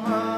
come.